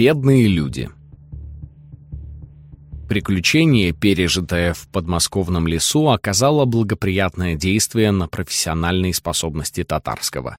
Бедные люди. Приключение, пережитое в подмосковном лесу, оказало благоприятное действие на профессиональные способности татарского.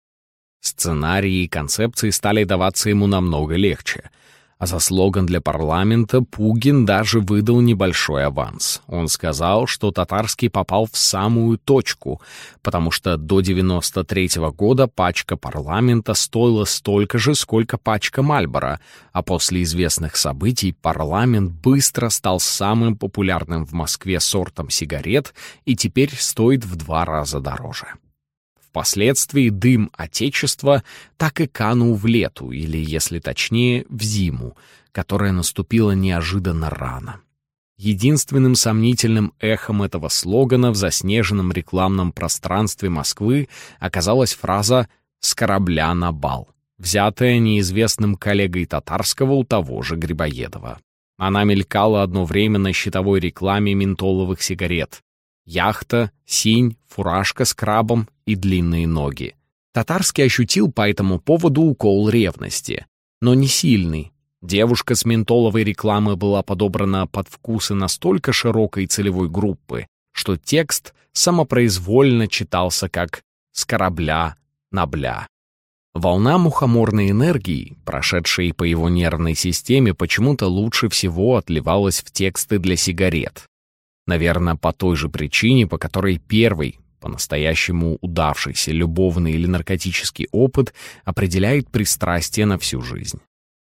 Сценарии и концепции стали даваться ему намного легче — а за слоган для парламента Пугин даже выдал небольшой аванс. Он сказал, что Татарский попал в самую точку, потому что до 93 -го года пачка парламента стоила столько же, сколько пачка Мальбора, а после известных событий парламент быстро стал самым популярным в Москве сортом сигарет и теперь стоит в два раза дороже. Впоследствии дым Отечества так и канул в лету, или, если точнее, в зиму, которая наступила неожиданно рано. Единственным сомнительным эхом этого слогана в заснеженном рекламном пространстве Москвы оказалась фраза «с корабля на бал», взятая неизвестным коллегой татарского у того же Грибоедова. Она мелькала одно время на щитовой рекламе ментоловых сигарет. Яхта, синь, фуражка с крабом и длинные ноги. Татарский ощутил по этому поводу укол ревности, но не сильный. Девушка с ментоловой рекламы была подобрана под вкусы настолько широкой целевой группы, что текст самопроизвольно читался как «с корабля на бля». Волна мухоморной энергии, прошедшая по его нервной системе, почему-то лучше всего отливалась в тексты для сигарет. Наверное, по той же причине, по которой первый, по-настоящему удавшийся любовный или наркотический опыт определяет пристрастие на всю жизнь.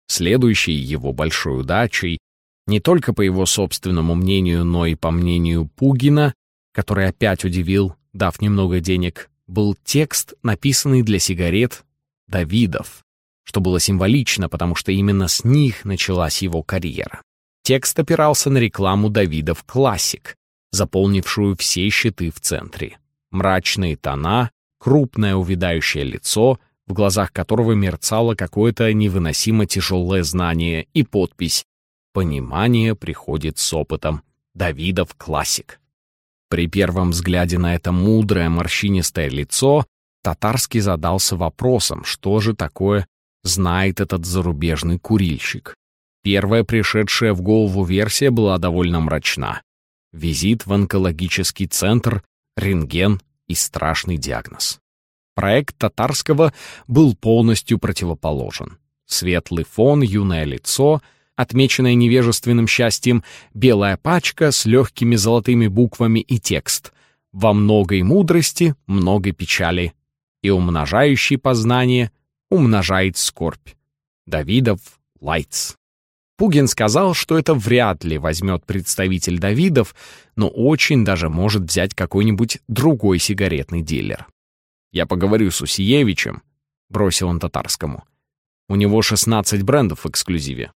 Следующей его большой удачей, не только по его собственному мнению, но и по мнению Пугина, который опять удивил, дав немного денег, был текст, написанный для сигарет Давидов, что было символично, потому что именно с них началась его карьера. Текст опирался на рекламу Давидов «Классик», заполнившую все щиты в центре. Мрачные тона, крупное увядающее лицо, в глазах которого мерцало какое-то невыносимо тяжелое знание и подпись «Понимание приходит с опытом. Давидов классик». При первом взгляде на это мудрое морщинистое лицо Татарский задался вопросом, что же такое знает этот зарубежный курильщик. Первая пришедшая в голову версия была довольно мрачна. Визит в онкологический центр, рентген и страшный диагноз. Проект Татарского был полностью противоположен. Светлый фон, юное лицо, отмеченное невежественным счастьем, белая пачка с легкими золотыми буквами и текст «Во многой мудрости, много печали, и умножающий познание умножает скорбь». Давидов Лайтс. Пугин сказал, что это вряд ли возьмет представитель Давидов, но очень даже может взять какой-нибудь другой сигаретный дилер. «Я поговорю с Усиевичем», — бросил он татарскому. «У него 16 брендов в эксклюзиве».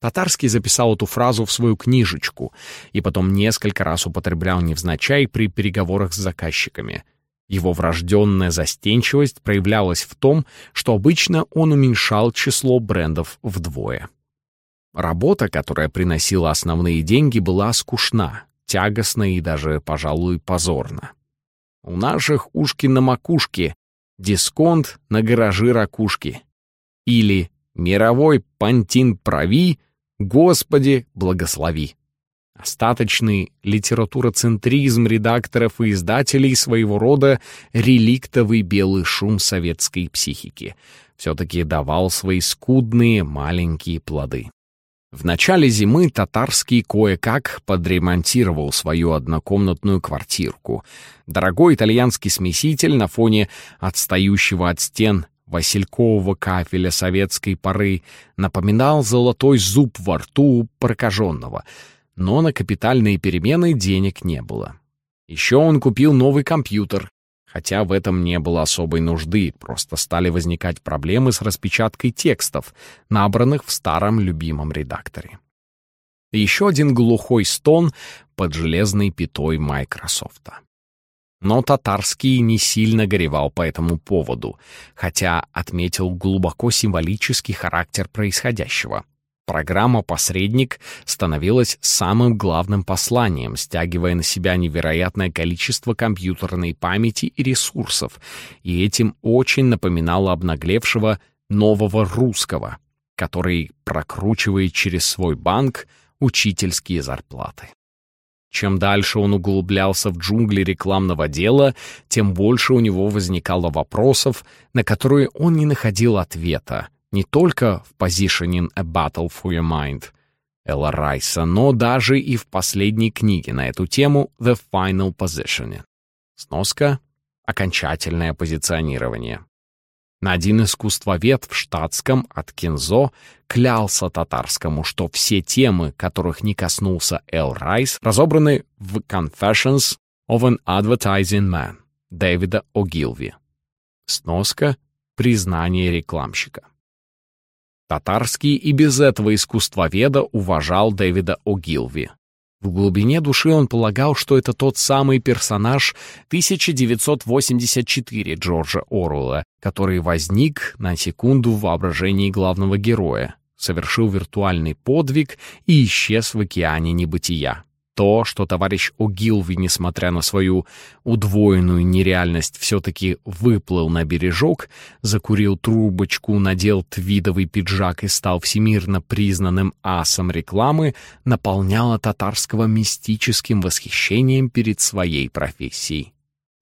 Татарский записал эту фразу в свою книжечку и потом несколько раз употреблял невзначай при переговорах с заказчиками. Его врожденная застенчивость проявлялась в том, что обычно он уменьшал число брендов вдвое. Работа, которая приносила основные деньги, была скучна, тягостна и даже, пожалуй, позорна. У наших ушки на макушке, дисконт на гаражи ракушки. Или мировой пантин прави, Господи, благослови. Остаточный литературоцентризм редакторов и издателей своего рода реликтовый белый шум советской психики все-таки давал свои скудные маленькие плоды. В начале зимы Татарский кое-как подремонтировал свою однокомнатную квартирку. Дорогой итальянский смеситель на фоне отстающего от стен василькового кафеля советской поры напоминал золотой зуб во рту прокаженного, но на капитальные перемены денег не было. Еще он купил новый компьютер, хотя в этом не было особой нужды, просто стали возникать проблемы с распечаткой текстов, набранных в старом любимом редакторе. Еще один глухой стон под железной пятой Майкрософта. Но Татарский не сильно горевал по этому поводу, хотя отметил глубоко символический характер происходящего — Программа «Посредник» становилась самым главным посланием, стягивая на себя невероятное количество компьютерной памяти и ресурсов, и этим очень напоминала обнаглевшего нового русского. который прокручивает через свой банк учительские зарплаты. Чем дальше он углублялся в джунгли рекламного дела, тем больше у него возникало вопросов, на которые он не находил ответа, не только в «Positioning a Battle for Your Mind» Элла Райса, но даже и в последней книге на эту тему «The Final Positioning». Сноска — окончательное позиционирование. Один искусствовед в штатском от Кинзо клялся татарскому, что все темы, которых не коснулся Эл Райс, разобраны в «Confessions of an Advertising Man» Дэвида О'Гилви. Сноска «Признание рекламщика». Татарский и без этого искусствоведа уважал Дэвида О'Гилви. В глубине души он полагал, что это тот самый персонаж 1984 Джорджа Оруэлла, который возник на секунду в воображении главного героя, совершил виртуальный подвиг и исчез в океане небытия. То, что товарищ О'Гилви, несмотря на свою удвоенную нереальность, все-таки выплыл на бережок, закурил трубочку, надел твидовый пиджак и стал всемирно признанным асом рекламы, наполняло татарского мистическим восхищением перед своей профессией.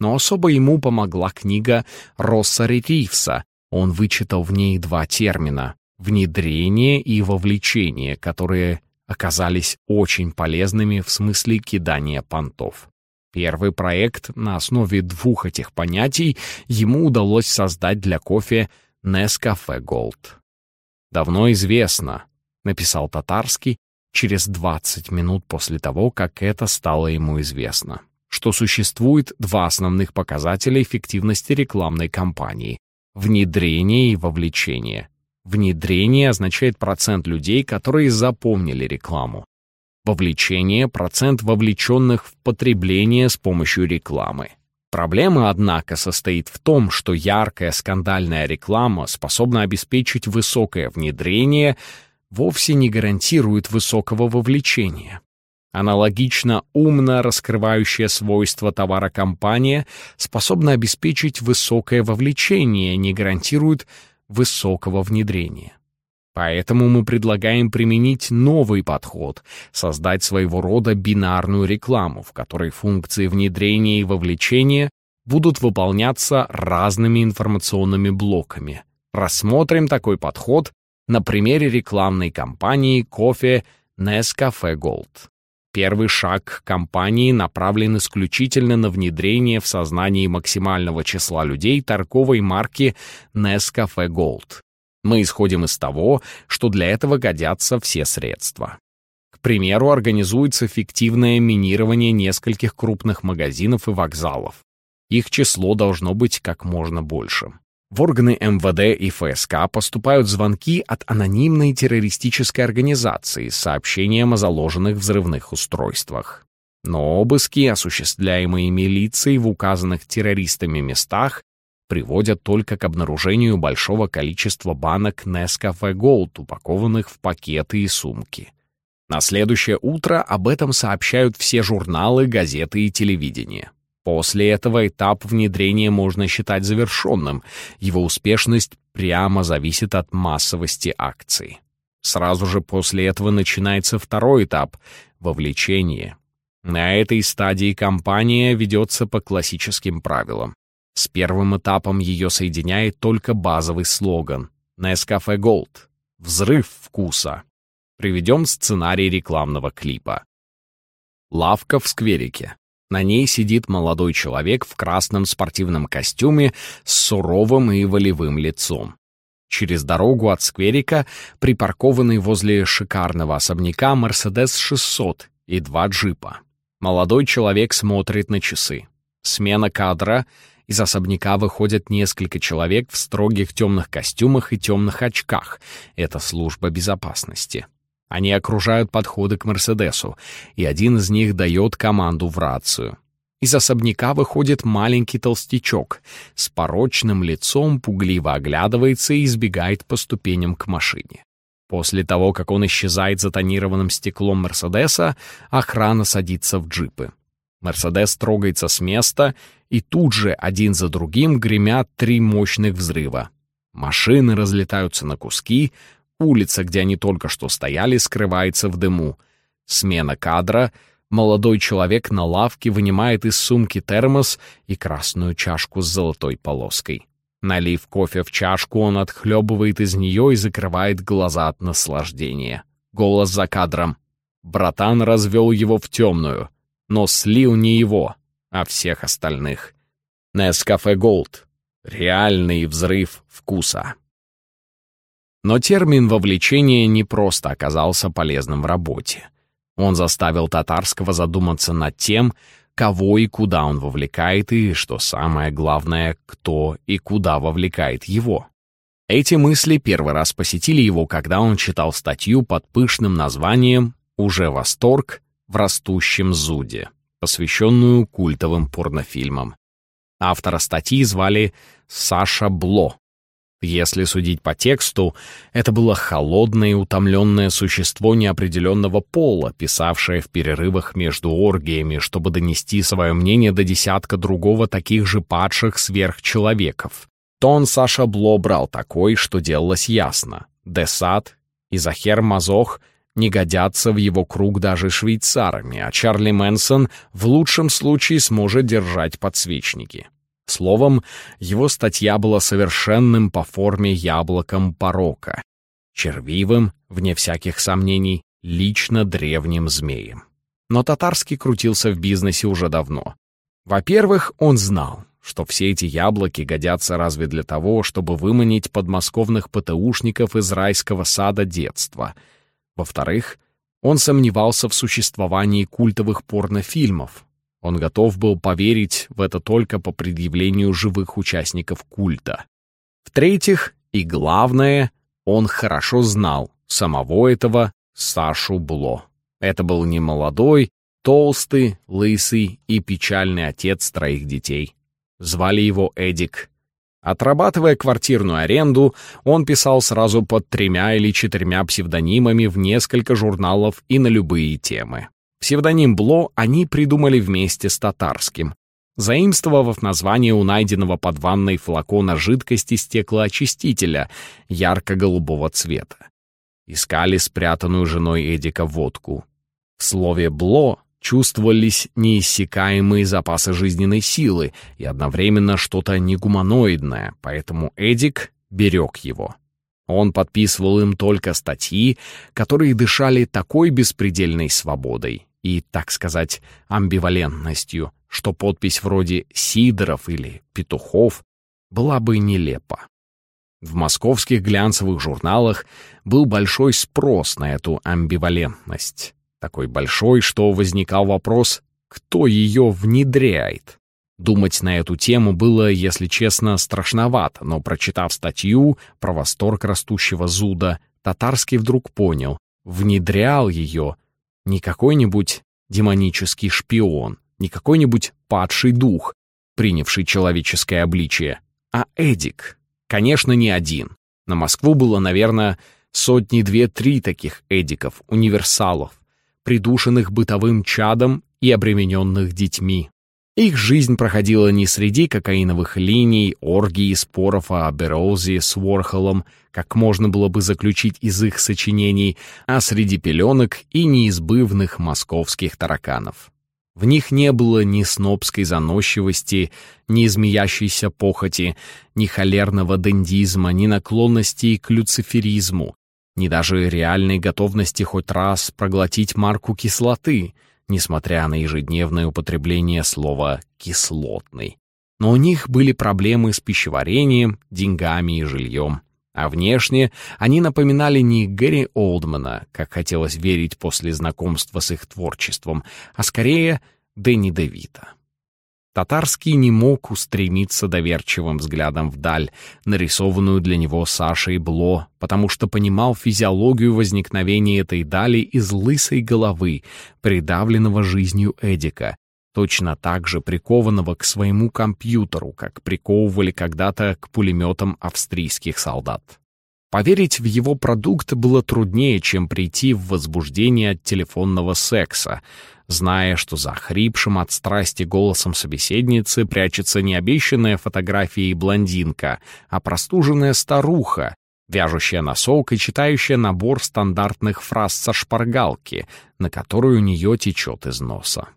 Но особо ему помогла книга Россари Ривса. Он вычитал в ней два термина — внедрение и вовлечение, которые оказались очень полезными в смысле кидания понтов. Первый проект на основе двух этих понятий ему удалось создать для кофе Nescafe Gold. «Давно известно», — написал Татарский через 20 минут после того, как это стало ему известно, что существует два основных показателя эффективности рекламной кампании — внедрение и вовлечение. Внедрение означает процент людей, которые запомнили рекламу. Вовлечение — процент вовлеченных в потребление с помощью рекламы. Проблема, однако, состоит в том, что яркая скандальная реклама способна обеспечить высокое внедрение, вовсе не гарантирует высокого вовлечения. Аналогично умно раскрывающая свойства товара компания способна обеспечить высокое вовлечение, не гарантирует высокого внедрения. Поэтому мы предлагаем применить новый подход, создать своего рода бинарную рекламу, в которой функции внедрения и вовлечения будут выполняться разными информационными блоками. Рассмотрим такой подход на примере рекламной кампании кофе Nescafe Gold. Первый шаг компании направлен исключительно на внедрение в сознании максимального числа людей торговой марки Nescafe Gold. Мы исходим из того, что для этого годятся все средства. К примеру, организуется фиктивное минирование нескольких крупных магазинов и вокзалов. Их число должно быть как можно большим. В органы МВД и ФСК поступают звонки от анонимной террористической организации с сообщением о заложенных взрывных устройствах. Но обыски, осуществляемые милицией в указанных террористами местах, приводят только к обнаружению большого количества банок Nescafe Gold, упакованных в пакеты и сумки. На следующее утро об этом сообщают все журналы, газеты и телевидение. После этого этап внедрения можно считать завершенным. Его успешность прямо зависит от массовости акций. Сразу же после этого начинается второй этап — вовлечение. На этой стадии кампания ведется по классическим правилам. С первым этапом ее соединяет только базовый слоган «Nescafe Gold» — «Взрыв вкуса». Приведем сценарий рекламного клипа. Лавка в скверике. На ней сидит молодой человек в красном спортивном костюме с суровым и волевым лицом. Через дорогу от скверика припаркованный возле шикарного особняка «Мерседес 600» и два джипа. Молодой человек смотрит на часы. Смена кадра. Из особняка выходят несколько человек в строгих темных костюмах и темных очках. Это служба безопасности. Они окружают подходы к Мерседесу, и один из них дает команду в рацию. Из особняка выходит маленький толстячок, с порочным лицом пугливо оглядывается и избегает по ступеням к машине. После того, как он исчезает за тонированным стеклом Мерседеса, охрана садится в джипы. Мерседес трогается с места, и тут же один за другим гремят три мощных взрыва. Машины разлетаются на куски, улица, где они только что стояли, скрывается в дыму. Смена кадра. Молодой человек на лавке вынимает из сумки термос и красную чашку с золотой полоской. Налив кофе в чашку, он отхлебывает из нее и закрывает глаза от наслаждения. Голос за кадром. Братан развел его в темную, но слил не его, а всех остальных. Нескафе Голд. Реальный взрыв вкуса. Но термин «вовлечение» не просто оказался полезным в работе. Он заставил Татарского задуматься над тем, кого и куда он вовлекает, и, что самое главное, кто и куда вовлекает его. Эти мысли первый раз посетили его, когда он читал статью под пышным названием «Уже восторг в растущем зуде», посвященную культовым порнофильмам. Автора статьи звали Саша Бло. Если судить по тексту, это было холодное и утомленное существо неопределенного пола, писавшее в перерывах между оргиями, чтобы донести свое мнение до десятка другого таких же падших сверхчеловеков. Тон Саша Бло брал такой, что делалось ясно. Десад и Захер Мазох не годятся в его круг даже швейцарами, а Чарли Мэнсон в лучшем случае сможет держать подсвечники. Словом, его статья была совершенным по форме яблоком порока, червивым, вне всяких сомнений, лично древним змеем. Но Татарский крутился в бизнесе уже давно. Во-первых, он знал, что все эти яблоки годятся разве для того, чтобы выманить подмосковных ПТУшников из райского сада детства. Во-вторых, он сомневался в существовании культовых порнофильмов, он готов был поверить в это только по предъявлению живых участников культа. В-третьих, и главное, он хорошо знал самого этого Сашу Бло. Это был не молодой, толстый, лысый и печальный отец троих детей. Звали его Эдик. Отрабатывая квартирную аренду, он писал сразу под тремя или четырьмя псевдонимами в несколько журналов и на любые темы. Псевдоним Бло они придумали вместе с татарским, заимствовав название у найденного под ванной флакона жидкости стеклоочистителя ярко-голубого цвета. Искали спрятанную женой Эдика водку. В слове «бло» чувствовались неиссякаемые запасы жизненной силы и одновременно что-то негуманоидное, поэтому Эдик берег его. Он подписывал им только статьи, которые дышали такой беспредельной свободой, и, так сказать, амбивалентностью, что подпись вроде «Сидоров» или «Петухов» была бы нелепа. В московских глянцевых журналах был большой спрос на эту амбивалентность. Такой большой, что возникал вопрос, кто ее внедряет. Думать на эту тему было, если честно, страшновато, но, прочитав статью про восторг растущего зуда, Татарский вдруг понял, внедрял ее не какой-нибудь демонический шпион, не какой-нибудь падший дух, принявший человеческое обличие, а Эдик. Конечно, не один. На Москву было, наверное, сотни две-три таких Эдиков, универсалов, придушенных бытовым чадом и обремененных детьми. Их жизнь проходила не среди кокаиновых линий, оргий и споров о Бероузе с Уорхолом, как можно было бы заключить из их сочинений, а среди пеленок и неизбывных московских тараканов. В них не было ни снобской заносчивости, ни змеящейся похоти, ни холерного дендизма, ни наклонностей к люциферизму, ни даже реальной готовности хоть раз проглотить марку кислоты — несмотря на ежедневное употребление слова «кислотный». Но у них были проблемы с пищеварением, деньгами и жильем. А внешне они напоминали не Гэри Олдмана, как хотелось верить после знакомства с их творчеством, а скорее Дэнни Девита. Татарский не мог устремиться доверчивым взглядом вдаль, нарисованную для него Сашей Бло, потому что понимал физиологию возникновения этой дали из лысой головы, придавленного жизнью Эдика, точно так же прикованного к своему компьютеру, как приковывали когда-то к пулеметам австрийских солдат. Поверить в его продукт было труднее, чем прийти в возбуждение от телефонного секса — зная, что за хрипшим от страсти голосом собеседницы прячется не обещанная фотография и блондинка, а простуженная старуха, вяжущая носок и читающая набор стандартных фраз со шпаргалки, на которую у нее течет из носа.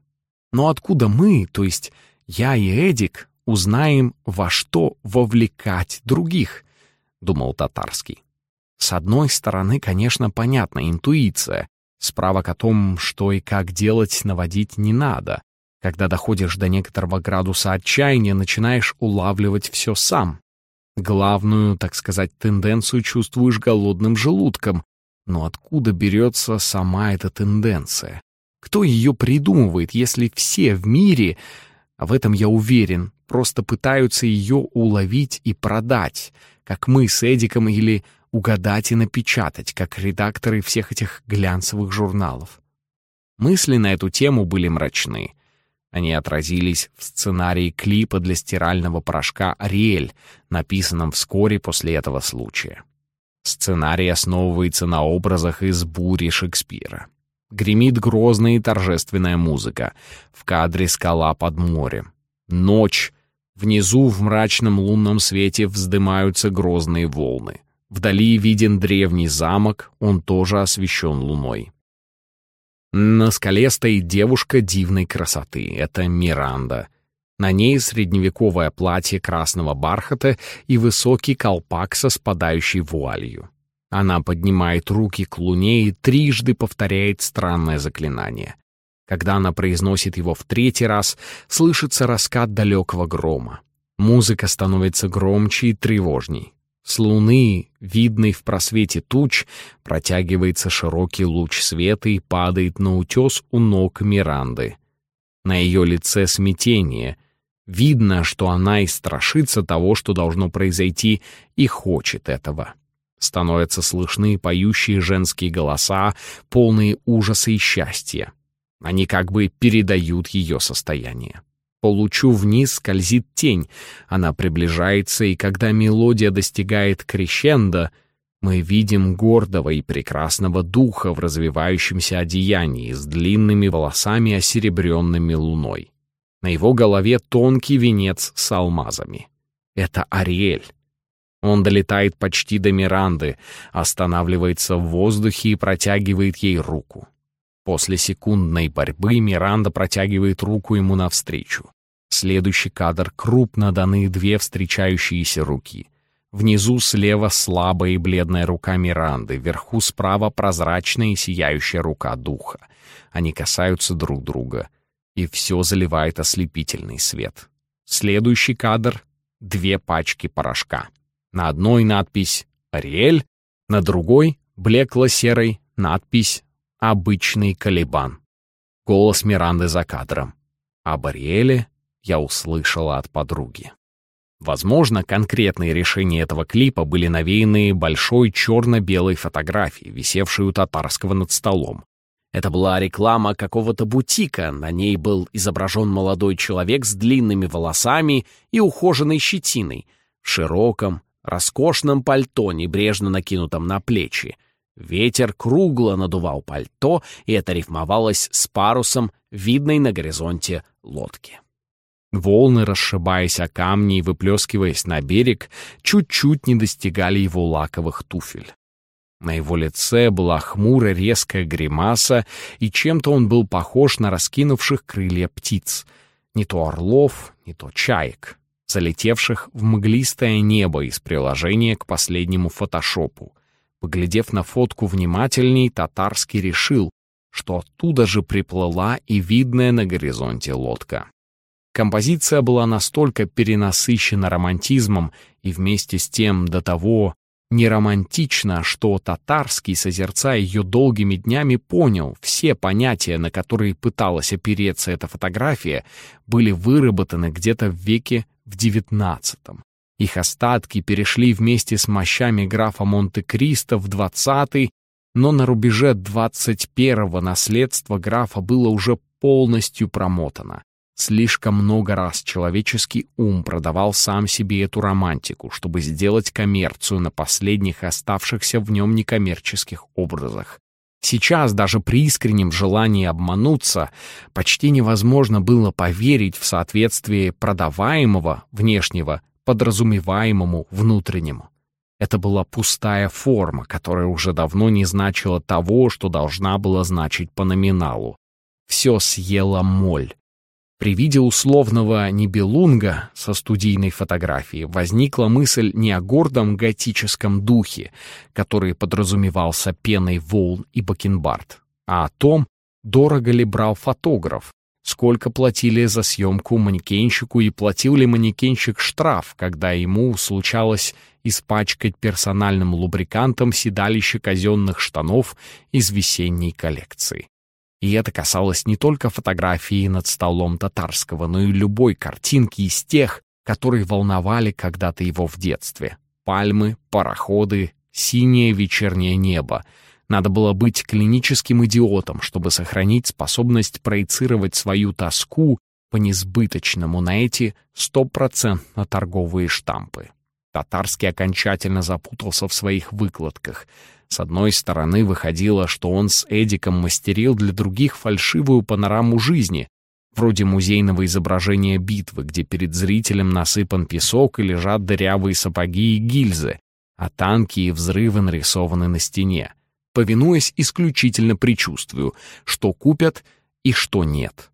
Но откуда мы, то есть я и Эдик, узнаем, во что вовлекать других, думал Татарский. С одной стороны, конечно, понятна интуиция. Справок о том, что и как делать, наводить не надо. Когда доходишь до некоторого градуса отчаяния, начинаешь улавливать все сам. Главную, так сказать, тенденцию чувствуешь голодным желудком. Но откуда берется сама эта тенденция? Кто ее придумывает, если все в мире, а в этом я уверен, просто пытаются ее уловить и продать, как мы с Эдиком или угадать и напечатать, как редакторы всех этих глянцевых журналов. Мысли на эту тему были мрачны. Они отразились в сценарии клипа для стирального порошка «Ариэль», написанном вскоре после этого случая. Сценарий основывается на образах из «Бури» Шекспира. Гремит грозная и торжественная музыка. В кадре скала под морем. Ночь. Внизу в мрачном лунном свете вздымаются грозные волны. Вдали виден древний замок, он тоже освещен луной. На скале стоит девушка дивной красоты. Это Миранда. На ней средневековое платье красного бархата и высокий колпак со спадающей вуалью. Она поднимает руки к луне и трижды повторяет странное заклинание. Когда она произносит его в третий раз, слышится раскат далекого грома. Музыка становится громче и тревожней. С луны, видной в просвете туч, протягивается широкий луч света и падает на утес у ног Миранды. На ее лице смятение. Видно, что она и страшится того, что должно произойти, и хочет этого. Становятся слышны поющие женские голоса, полные ужаса и счастья. Они как бы передают ее состояние. По лучу вниз скользит тень. Она приближается, и когда мелодия достигает крещенда, мы видим гордого и прекрасного духа в развивающемся одеянии с длинными волосами, осеребренными луной. На его голове тонкий венец с алмазами. Это Ариэль. Он долетает почти до Миранды, останавливается в воздухе и протягивает ей руку. После секундной борьбы Миранда протягивает руку ему навстречу. Следующий кадр крупно даны две встречающиеся руки. Внизу слева слабая и бледная рука Миранды, вверху справа прозрачная и сияющая рука духа. Они касаются друг друга, и все заливает ослепительный свет. Следующий кадр — две пачки порошка. На одной надпись «Ариэль», на другой — блекло-серой надпись «Обычный колебан». Голос Миранды за кадром. Об Ариэле я услышала от подруги. Возможно, конкретные решения этого клипа были навеяны большой черно-белой фотографией, висевшей у татарского над столом. Это была реклама какого-то бутика, на ней был изображен молодой человек с длинными волосами и ухоженной щетиной, в широком, роскошном пальто, небрежно накинутом на плечи. Ветер кругло надувал пальто, и это рифмовалось с парусом, видной на горизонте лодки. Волны, расшибаясь о камни и выплескиваясь на берег, чуть-чуть не достигали его лаковых туфель. На его лице была хмурая резкая гримаса, и чем-то он был похож на раскинувших крылья птиц. Не то орлов, не то чаек, залетевших в мглистое небо из приложения к последнему фотошопу. Поглядев на фотку внимательней, Татарский решил, что оттуда же приплыла и видная на горизонте лодка. Композиция была настолько перенасыщена романтизмом и вместе с тем до того неромантична, что татарский, созерцая ее долгими днями, понял, все понятия, на которые пыталась опереться эта фотография, были выработаны где-то в веке в девятнадцатом. Их остатки перешли вместе с мощами графа Монте-Кристо в двадцатый, но на рубеже двадцать первого наследство графа было уже полностью промотано. Слишком много раз человеческий ум продавал сам себе эту романтику, чтобы сделать коммерцию на последних оставшихся в нем некоммерческих образах. Сейчас даже при искреннем желании обмануться почти невозможно было поверить в соответствие продаваемого внешнего подразумеваемому внутреннему. Это была пустая форма, которая уже давно не значила того, что должна была значить по номиналу. Все съела моль. При виде условного Нибелунга со студийной фотографией возникла мысль не о гордом готическом духе, который подразумевался пеной волн и бакенбард, а о том, дорого ли брал фотограф, сколько платили за съемку манекенщику и платил ли манекенщик штраф, когда ему случалось испачкать персональным лубрикантом седалище казенных штанов из весенней коллекции. И это касалось не только фотографии над столом татарского, но и любой картинки из тех, которые волновали когда-то его в детстве. Пальмы, пароходы, синее вечернее небо. Надо было быть клиническим идиотом, чтобы сохранить способность проецировать свою тоску по несбыточному на эти стопроцентно торговые штампы. Татарский окончательно запутался в своих выкладках — с одной стороны, выходило, что он с Эдиком мастерил для других фальшивую панораму жизни, вроде музейного изображения битвы, где перед зрителем насыпан песок и лежат дырявые сапоги и гильзы, а танки и взрывы нарисованы на стене, повинуясь исключительно предчувствию, что купят и что нет.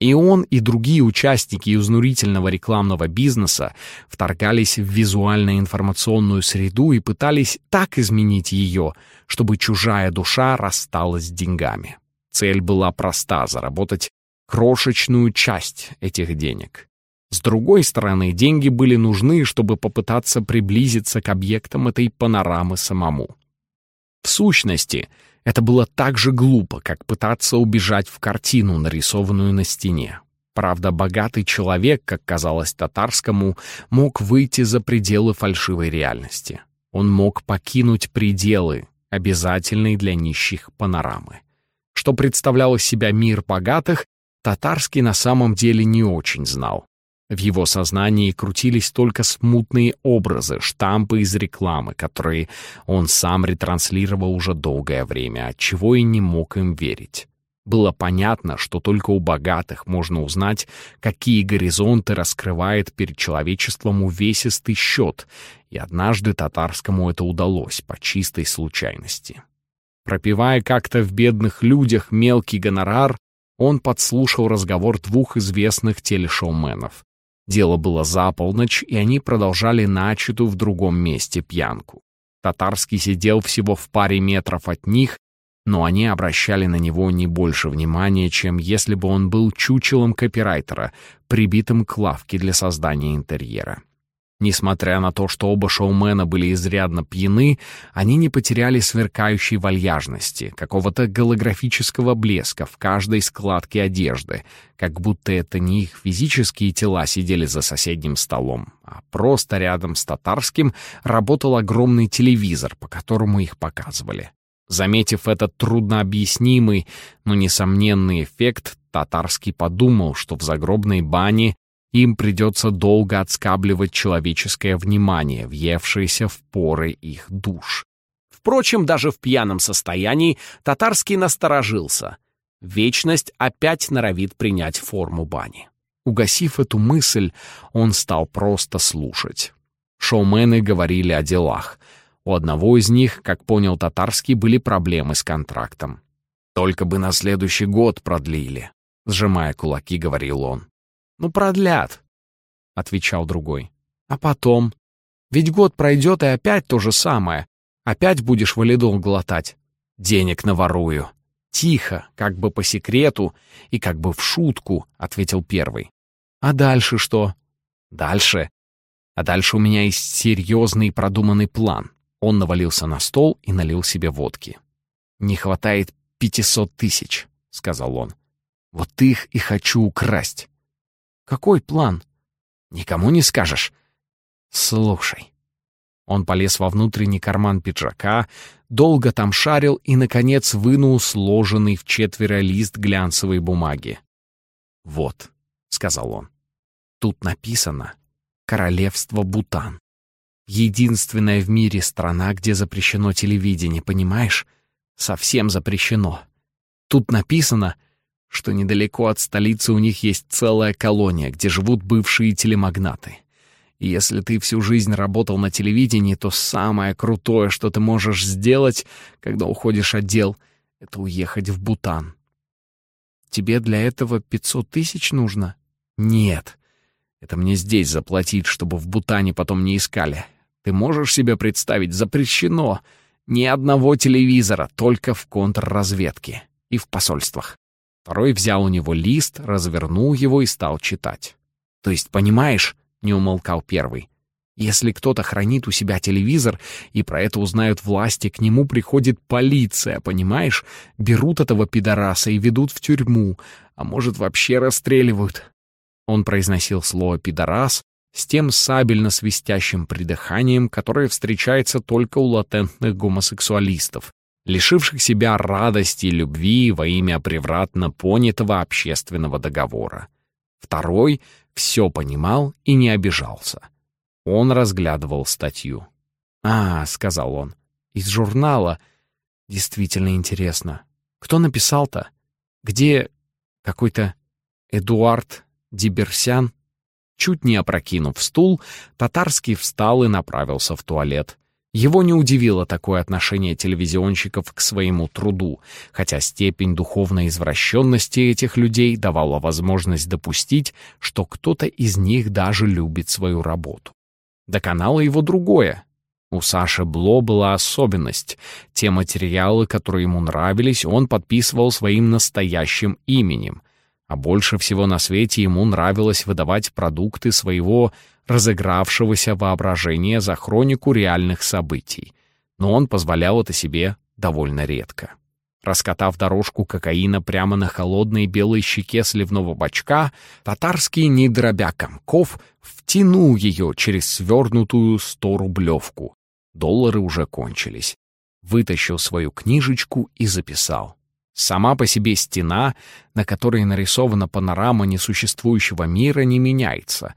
И он, и другие участники изнурительного рекламного бизнеса вторгались в визуально-информационную среду и пытались так изменить ее, чтобы чужая душа рассталась с деньгами. Цель была проста — заработать крошечную часть этих денег. С другой стороны, деньги были нужны, чтобы попытаться приблизиться к объектам этой панорамы самому. В сущности — это было так же глупо, как пытаться убежать в картину, нарисованную на стене. Правда, богатый человек, как казалось татарскому, мог выйти за пределы фальшивой реальности. Он мог покинуть пределы, обязательные для нищих панорамы. Что представлял из себя мир богатых, татарский на самом деле не очень знал. В его сознании крутились только смутные образы, штампы из рекламы, которые он сам ретранслировал уже долгое время, отчего и не мог им верить. Было понятно, что только у богатых можно узнать, какие горизонты раскрывает перед человечеством увесистый счет, и однажды татарскому это удалось по чистой случайности. Пропивая как-то в бедных людях мелкий гонорар, он подслушал разговор двух известных телешоуменов. Дело было за полночь, и они продолжали начатую в другом месте пьянку. Татарский сидел всего в паре метров от них, но они обращали на него не больше внимания, чем если бы он был чучелом копирайтера, прибитым к лавке для создания интерьера. Несмотря на то, что оба шоумена были изрядно пьяны, они не потеряли сверкающей вальяжности, какого-то голографического блеска в каждой складке одежды, как будто это не их физические тела сидели за соседним столом, а просто рядом с татарским работал огромный телевизор, по которому их показывали. Заметив этот труднообъяснимый, но несомненный эффект, Татарский подумал, что в загробной бане им придется долго отскабливать человеческое внимание, въевшееся в поры их душ. Впрочем, даже в пьяном состоянии татарский насторожился. Вечность опять норовит принять форму бани. Угасив эту мысль, он стал просто слушать. Шоумены говорили о делах. У одного из них, как понял татарский, были проблемы с контрактом. «Только бы на следующий год продлили», — сжимая кулаки, говорил он. «Ну, продлят», — отвечал другой. «А потом? Ведь год пройдет, и опять то же самое. Опять будешь валидол глотать. Денег наворую». «Тихо, как бы по секрету и как бы в шутку», — ответил первый. «А дальше что?» «Дальше?» «А дальше у меня есть серьезный продуманный план». Он навалился на стол и налил себе водки. «Не хватает пятисот тысяч», — сказал он. «Вот их и хочу украсть». Какой план? Никому не скажешь. Слушай. Он полез во внутренний карман пиджака, долго там шарил и, наконец, вынул сложенный в четверо лист глянцевой бумаги. «Вот», — сказал он, — «тут написано «Королевство Бутан». Единственная в мире страна, где запрещено телевидение, понимаешь? Совсем запрещено. Тут написано что недалеко от столицы у них есть целая колония, где живут бывшие телемагнаты. И если ты всю жизнь работал на телевидении, то самое крутое, что ты можешь сделать, когда уходишь от дел, — это уехать в Бутан. Тебе для этого 500 тысяч нужно? Нет. Это мне здесь заплатить, чтобы в Бутане потом не искали. Ты можешь себе представить, запрещено. Ни одного телевизора, только в контрразведке и в посольствах. Второй взял у него лист, развернул его и стал читать. То есть, понимаешь, не умолкал первый. Если кто-то хранит у себя телевизор, и про это узнают власти, к нему приходит полиция, понимаешь? Берут этого пидораса и ведут в тюрьму, а может, вообще расстреливают. Он произносил слово «пидорас» с тем сабельно-свистящим придыханием, которое встречается только у латентных гомосексуалистов, лишивших себя радости и любви во имя превратно понятого общественного договора. Второй все понимал и не обижался. Он разглядывал статью. «А, — сказал он, — из журнала. Действительно интересно. Кто написал-то? Где какой-то Эдуард Диберсян?» Чуть не опрокинув стул, Татарский встал и направился в туалет. Его не удивило такое отношение телевизионщиков к своему труду, хотя степень духовной извращенности этих людей давала возможность допустить, что кто-то из них даже любит свою работу. Доконало его другое. У Саши Бло была особенность. Те материалы, которые ему нравились, он подписывал своим настоящим именем. А больше всего на свете ему нравилось выдавать продукты своего разыгравшегося воображения за хронику реальных событий. Но он позволял это себе довольно редко. Раскатав дорожку кокаина прямо на холодной белой щеке сливного бачка, татарский, не дробя комков, втянул ее через свернутую сто-рублевку. Доллары уже кончились. Вытащил свою книжечку и записал. Сама по себе стена, на которой нарисована панорама несуществующего мира, не меняется,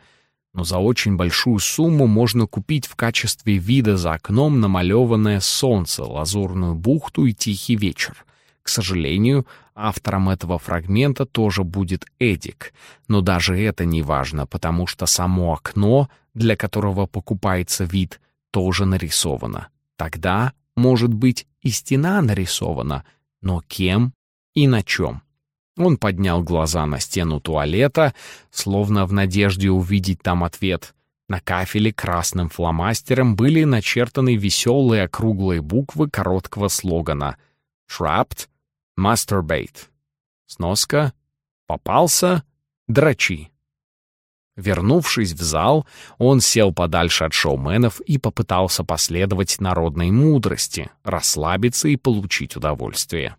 но за очень большую сумму можно купить в качестве вида за окном намалеванное солнце, лазурную бухту и тихий вечер. К сожалению, автором этого фрагмента тоже будет Эдик, но даже это не важно, потому что само окно, для которого покупается вид, тоже нарисовано. Тогда, может быть, и стена нарисована, но кем и на чем? Он поднял глаза на стену туалета, словно в надежде увидеть там ответ. На кафеле красным фломастером были начертаны веселые округлые буквы короткого слогана «Trapped Masturbate. Сноска. Попался. Драчи. Вернувшись в зал, он сел подальше от шоуменов и попытался последовать народной мудрости, расслабиться и получить удовольствие.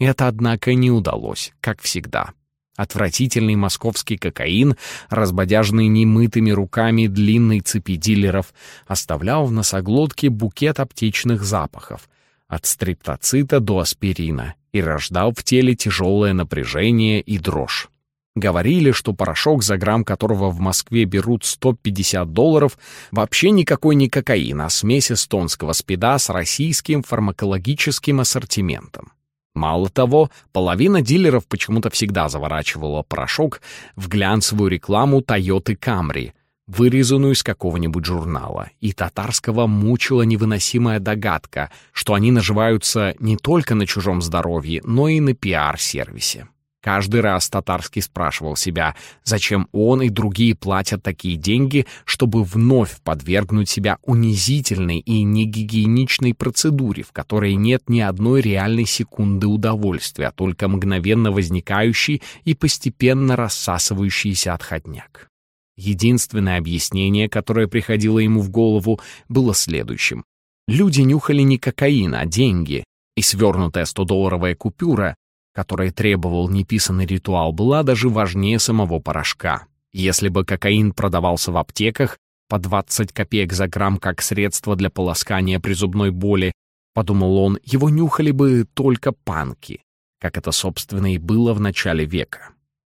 Это, однако, не удалось, как всегда. Отвратительный московский кокаин, разбодяженный немытыми руками длинной цепи дилеров, оставлял в носоглотке букет аптечных запахов, от стриптоцита до аспирина, и рождал в теле тяжелое напряжение и дрожь. Говорили, что порошок, за грамм которого в Москве берут 150 долларов, вообще никакой не кокаин, а смесь эстонского спида с российским фармакологическим ассортиментом. Мало того, половина дилеров почему-то всегда заворачивала порошок в глянцевую рекламу Toyota Camry, вырезанную из какого-нибудь журнала, и татарского мучила невыносимая догадка, что они наживаются не только на чужом здоровье, но и на пиар-сервисе. Каждый раз татарский спрашивал себя, зачем он и другие платят такие деньги, чтобы вновь подвергнуть себя унизительной и негигиеничной процедуре, в которой нет ни одной реальной секунды удовольствия, а только мгновенно возникающий и постепенно рассасывающийся отходняк. Единственное объяснение, которое приходило ему в голову, было следующим. Люди нюхали не кокаин, а деньги, и свернутая 100-долларовая купюра, которой требовал неписанный ритуал, была даже важнее самого порошка. Если бы кокаин продавался в аптеках по 20 копеек за грамм как средство для полоскания при зубной боли, подумал он, его нюхали бы только панки, как это, собственно, и было в начале века.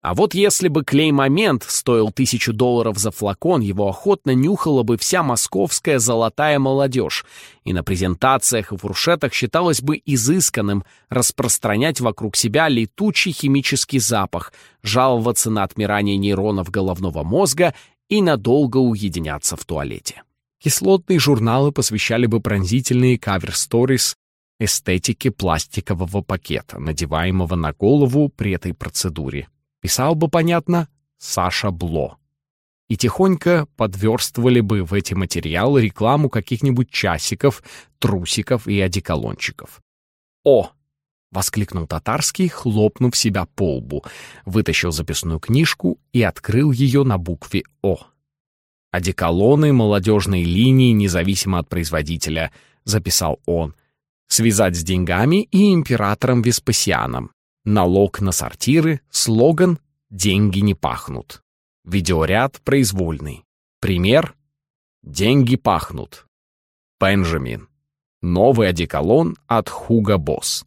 А вот если бы клей-момент стоил тысячу долларов за флакон, его охотно нюхала бы вся московская золотая молодежь, и на презентациях и фуршетах считалось бы изысканным распространять вокруг себя летучий химический запах, жаловаться на отмирание нейронов головного мозга и надолго уединяться в туалете. Кислотные журналы посвящали бы пронзительные кавер-сторис эстетике пластикового пакета, надеваемого на голову при этой процедуре. Писал бы, понятно, Саша Бло. И тихонько подверстывали бы в эти материалы рекламу каких-нибудь часиков, трусиков и одеколончиков. «О!» — воскликнул Татарский, хлопнув себя по лбу, вытащил записную книжку и открыл ее на букве «О». «Одеколоны молодежной линии, независимо от производителя», — записал он, связать с деньгами и императором Веспасианом. Налог на сортиры, слоган «Деньги не пахнут». Видеоряд произвольный. Пример «Деньги пахнут». Бенджамин. Новый одеколон от Хуга Босс.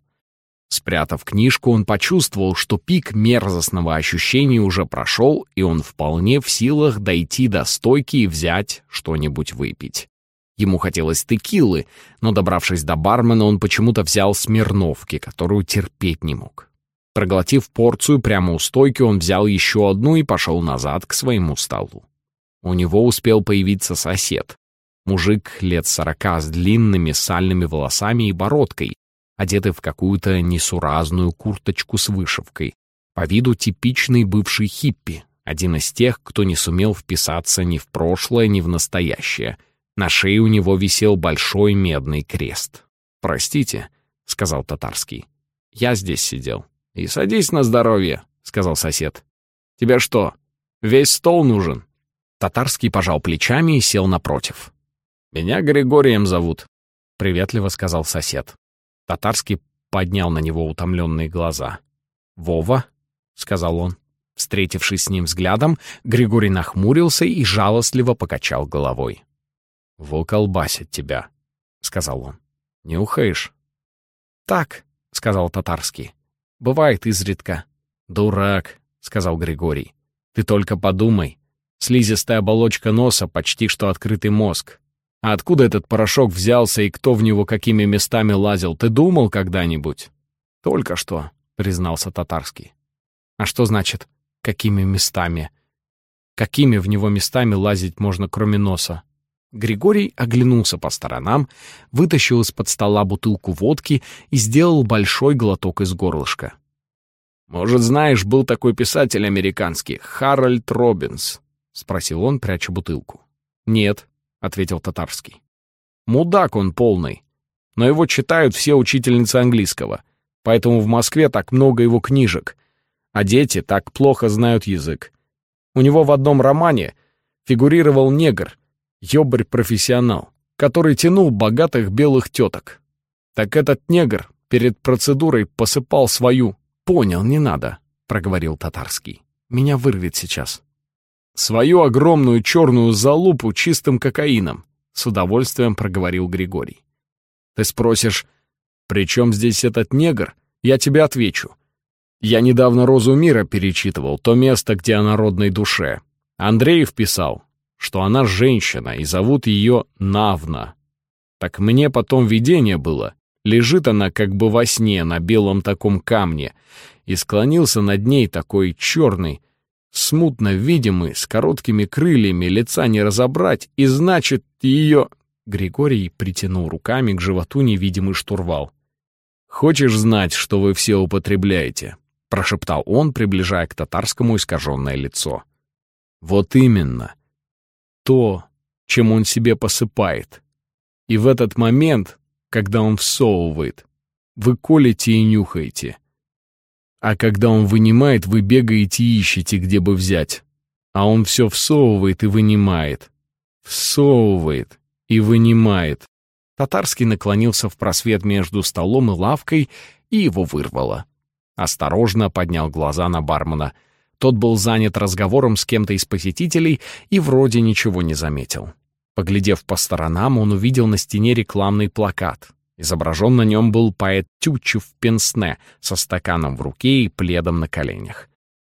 Спрятав книжку, он почувствовал, что пик мерзостного ощущения уже прошел, и он вполне в силах дойти до стойки и взять что-нибудь выпить. Ему хотелось текилы, но, добравшись до бармена, он почему-то взял смирновки, которую терпеть не мог. Проглотив порцию прямо у стойки, он взял еще одну и пошел назад к своему столу. У него успел появиться сосед. Мужик лет сорока с длинными сальными волосами и бородкой, одетый в какую-то несуразную курточку с вышивкой. По виду типичный бывший хиппи, один из тех, кто не сумел вписаться ни в прошлое, ни в настоящее — на шее у него висел большой медный крест. «Простите», — сказал татарский. «Я здесь сидел». «И садись на здоровье», — сказал сосед. «Тебе что, весь стол нужен?» Татарский пожал плечами и сел напротив. «Меня Григорием зовут», — приветливо сказал сосед. Татарский поднял на него утомленные глаза. «Вова», — сказал он. Встретившись с ним взглядом, Григорий нахмурился и жалостливо покачал головой. «Во колбасит тебя», — сказал он. «Не ухаешь?» «Так», — сказал татарский. «Бывает изредка». «Дурак», — сказал Григорий. «Ты только подумай. Слизистая оболочка носа, почти что открытый мозг. А откуда этот порошок взялся и кто в него какими местами лазил, ты думал когда-нибудь?» «Только что», — признался татарский. «А что значит «какими местами»?» «Какими в него местами лазить можно, кроме носа?» Григорий оглянулся по сторонам, вытащил из-под стола бутылку водки и сделал большой глоток из горлышка. «Может, знаешь, был такой писатель американский, Харальд Робинс?» — спросил он, пряча бутылку. «Нет», — ответил татарский. «Мудак он полный, но его читают все учительницы английского, поэтому в Москве так много его книжек, а дети так плохо знают язык. У него в одном романе фигурировал негр — ёбарь-профессионал, который тянул богатых белых теток. Так этот негр перед процедурой посыпал свою. «Понял, не надо», — проговорил татарский. «Меня вырвет сейчас». «Свою огромную черную залупу чистым кокаином», — с удовольствием проговорил Григорий. «Ты спросишь, при чем здесь этот негр?» Я тебе отвечу. Я недавно «Розу мира» перечитывал, то место, где о народной душе. Андреев писал, что она женщина и зовут ее Навна. Так мне потом видение было. Лежит она как бы во сне на белом таком камне, и склонился над ней такой черный, смутно видимый, с короткими крыльями, лица не разобрать, и значит ее... Григорий притянул руками к животу невидимый штурвал. «Хочешь знать, что вы все употребляете?» — прошептал он, приближая к татарскому искаженное лицо. «Вот именно то, чем он себе посыпает. И в этот момент, когда он всовывает, вы колите и нюхаете. А когда он вынимает, вы бегаете и ищете, где бы взять. А он все всовывает и вынимает. Всовывает и вынимает. Татарский наклонился в просвет между столом и лавкой, и его вырвало. Осторожно поднял глаза на бармена — тот был занят разговором с кем-то из посетителей и вроде ничего не заметил. Поглядев по сторонам, он увидел на стене рекламный плакат. Изображен на нем был поэт Тютчев пенсне со стаканом в руке и пледом на коленях.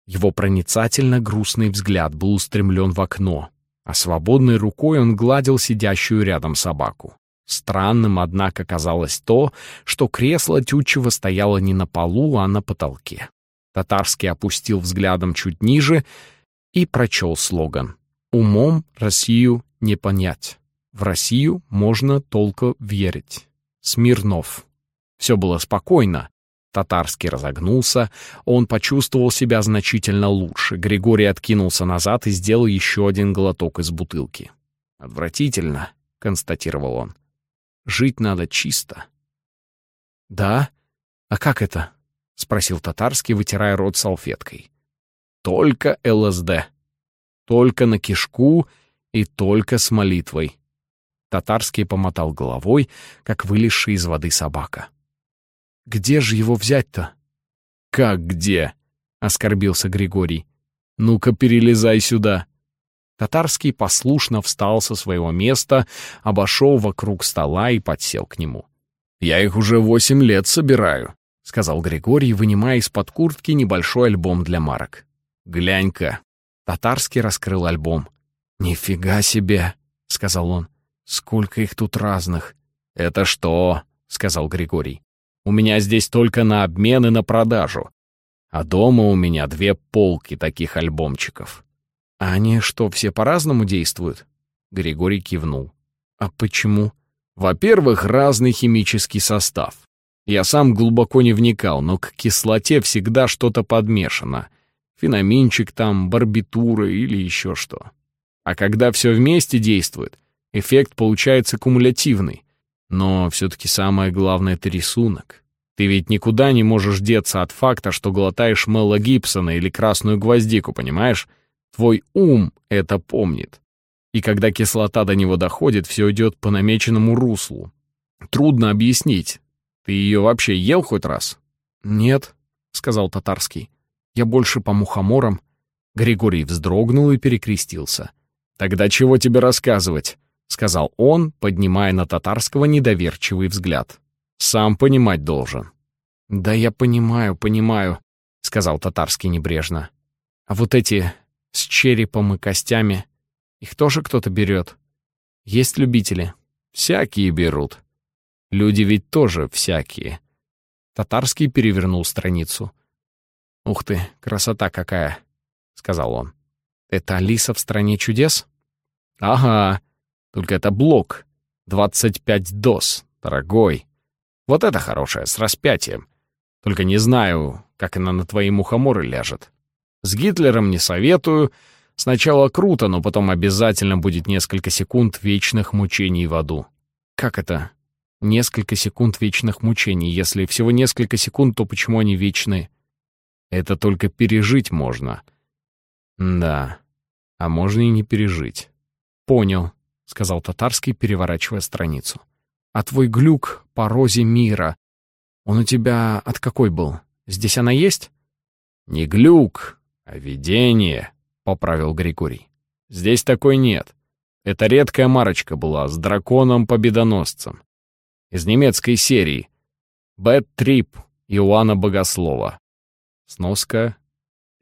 Его проницательно грустный взгляд был устремлен в окно, а свободной рукой он гладил сидящую рядом собаку. Странным, однако, казалось то, что кресло Тютчева стояло не на полу, а на потолке. Татарский опустил взглядом чуть ниже и прочел слоган. Умом Россию не понять. В Россию можно только верить. Смирнов. Все было спокойно. Татарский разогнулся, он почувствовал себя значительно лучше. Григорий откинулся назад и сделал еще один глоток из бутылки. «Отвратительно», — констатировал он. «Жить надо чисто». «Да? А как это?» — спросил Татарский, вытирая рот салфеткой. «Только ЛСД. Только на кишку и только с молитвой». Татарский помотал головой, как вылезший из воды собака. «Где же его взять-то?» «Как где?» — оскорбился Григорий. «Ну-ка, перелезай сюда». Татарский послушно встал со своего места, обошел вокруг стола и подсел к нему. «Я их уже восемь лет собираю», — сказал Григорий, вынимая из-под куртки небольшой альбом для марок. «Глянь-ка». Татарский раскрыл альбом. «Нифига себе», — сказал он. «Сколько их тут разных!» «Это что?» — сказал Григорий. «У меня здесь только на обмен и на продажу. А дома у меня две полки таких альбомчиков». «А они что, все по-разному действуют?» Григорий кивнул. «А почему?» «Во-первых, разный химический состав. Я сам глубоко не вникал, но к кислоте всегда что-то подмешано. Феноминчик там, барбитура или еще что. А когда все вместе действует, эффект получается кумулятивный. Но все-таки самое главное — это рисунок. Ты ведь никуда не можешь деться от факта, что глотаешь Мела Гибсона или красную гвоздику, понимаешь? Твой ум это помнит. И когда кислота до него доходит, все идет по намеченному руслу. Трудно объяснить. Ты ее вообще ел хоть раз? Нет, — сказал Татарский. Я больше по мухоморам. Григорий вздрогнул и перекрестился. Тогда чего тебе рассказывать? — сказал он, поднимая на татарского недоверчивый взгляд. «Сам понимать должен». «Да я понимаю, понимаю», — сказал татарский небрежно. «А вот эти с черепом и костями, их тоже кто-то берет? Есть любители?» «Всякие берут. Люди ведь тоже всякие». Татарский перевернул страницу. «Ух ты, красота какая!» — сказал он. «Это Алиса в стране чудес?» «Ага», только это блок. 25 доз, дорогой. Вот это хорошее, с распятием. Только не знаю, как она на твои мухоморы ляжет. С Гитлером не советую. Сначала круто, но потом обязательно будет несколько секунд вечных мучений в аду. Как это? Несколько секунд вечных мучений. Если всего несколько секунд, то почему они вечные? Это только пережить можно. Да, а можно и не пережить. Понял сказал Татарский, переворачивая страницу. «А твой глюк по розе мира, он у тебя от какой был? Здесь она есть?» «Не глюк, а видение», — поправил Григорий. «Здесь такой нет. Это редкая марочка была с драконом-победоносцем. Из немецкой серии. Бэт Трип Иоанна Богослова. Сноска.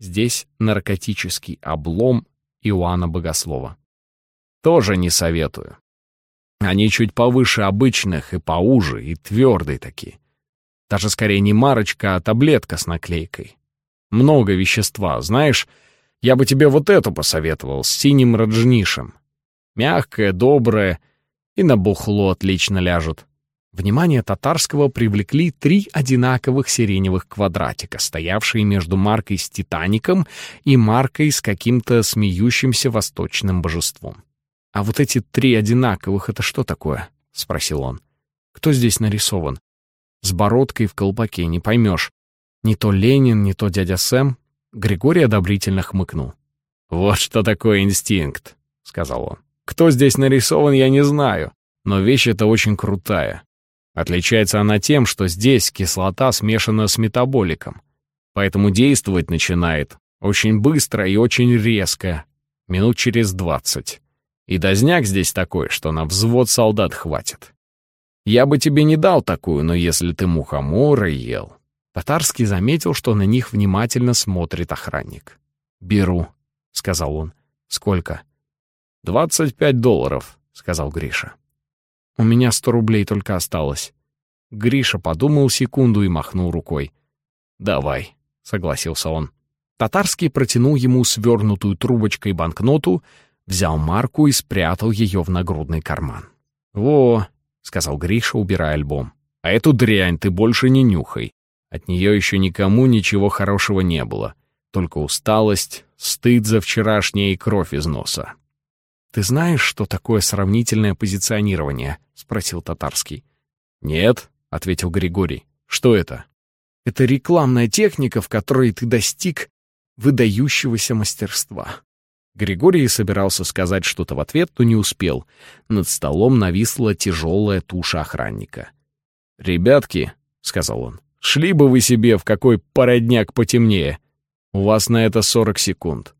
Здесь наркотический облом Иоанна Богослова. Тоже не советую. Они чуть повыше обычных и поуже, и твердые такие. Даже скорее не марочка, а таблетка с наклейкой. Много вещества, знаешь, я бы тебе вот эту посоветовал, с синим раджнишем. Мягкое, доброе и на бухло отлично ляжет. Внимание татарского привлекли три одинаковых сиреневых квадратика, стоявшие между маркой с «Титаником» и маркой с каким-то смеющимся восточным божеством. «А вот эти три одинаковых — это что такое?» — спросил он. «Кто здесь нарисован?» «С бородкой в колпаке, не поймешь. Не то Ленин, не то дядя Сэм». Григорий одобрительно хмыкнул. «Вот что такое инстинкт», — сказал он. «Кто здесь нарисован, я не знаю, но вещь эта очень крутая. Отличается она тем, что здесь кислота смешана с метаболиком, поэтому действовать начинает очень быстро и очень резко, минут через двадцать. И дозняк здесь такой, что на взвод солдат хватит. Я бы тебе не дал такую, но если ты мухомора ел...» Татарский заметил, что на них внимательно смотрит охранник. «Беру», — сказал он. «Сколько?» «Двадцать пять долларов», — сказал Гриша. «У меня сто рублей только осталось». Гриша подумал секунду и махнул рукой. «Давай», — согласился он. Татарский протянул ему свернутую трубочкой банкноту, взял марку и спрятал ее в нагрудный карман. «Во», — сказал Гриша, убирая альбом, — «а эту дрянь ты больше не нюхай. От нее еще никому ничего хорошего не было, только усталость, стыд за вчерашнее и кровь из носа». «Ты знаешь, что такое сравнительное позиционирование?» — спросил Татарский. «Нет», — ответил Григорий. «Что это?» «Это рекламная техника, в которой ты достиг выдающегося мастерства». Григорий собирался сказать что-то в ответ, но не успел. Над столом нависла тяжелая туша охранника. «Ребятки», — сказал он, — «шли бы вы себе в какой породняк потемнее. У вас на это сорок секунд».